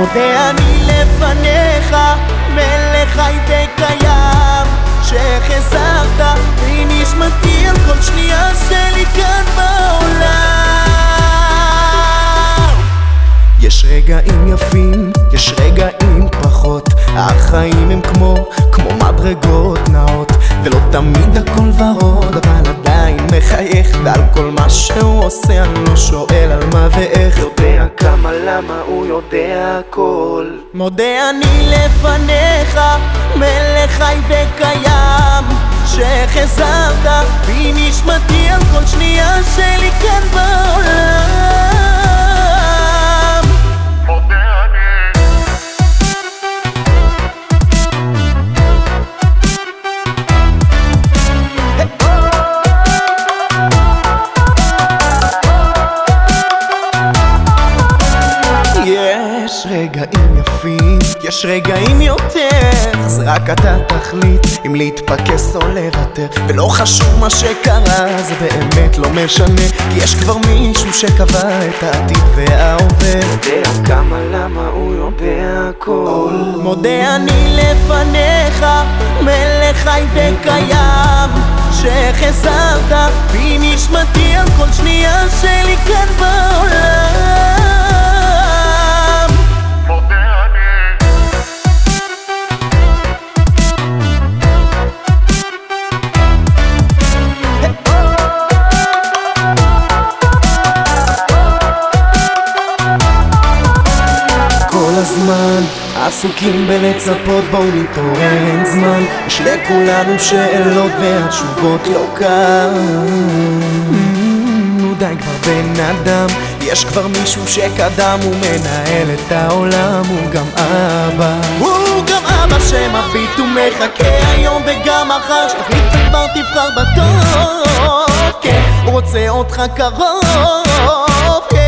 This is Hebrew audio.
מודה אני לפניך, מלך חי וקיים, שחסרת מנשמתי על כל שנייה שלי כאן בעולם. יש רגעים יפים, יש רגעים פחות, החיים הם כמו, כמו מדרגות נאות, ולא תמיד הכל ורוד, אבל מחייך, ועל כל מה שהוא עושה אני לא שואל על מה ואיך. יודע כמה למה הוא יודע הכל מודה אני לפניך, מלך חי וקיים, שחסרת בי יפים, יש רגעים יותר אז רק אתה תחליט אם להתפקס או לוותר. ולא חשוב מה שקרה, זה באמת לא משנה כי יש כבר מישהו שקבע את העתיד וההווה יודע כמה למה הוא יודע הכל. מודה אני לפניך, מלך חי וקיים שחסרת בי הזמן. עסוקים בלצפות בואו נתעורר אין זמן. יש לכולנו שאלות והתשובות לא כאן. נו די כבר בן אדם. יש כבר מישהו שקדם הוא מנהל את העולם הוא גם אבא. הוא גם אבא שמביט ומחכה היום וגם מחר שתחליט וכבר תבחר בטוב. כן הוא רוצה אותך קרוב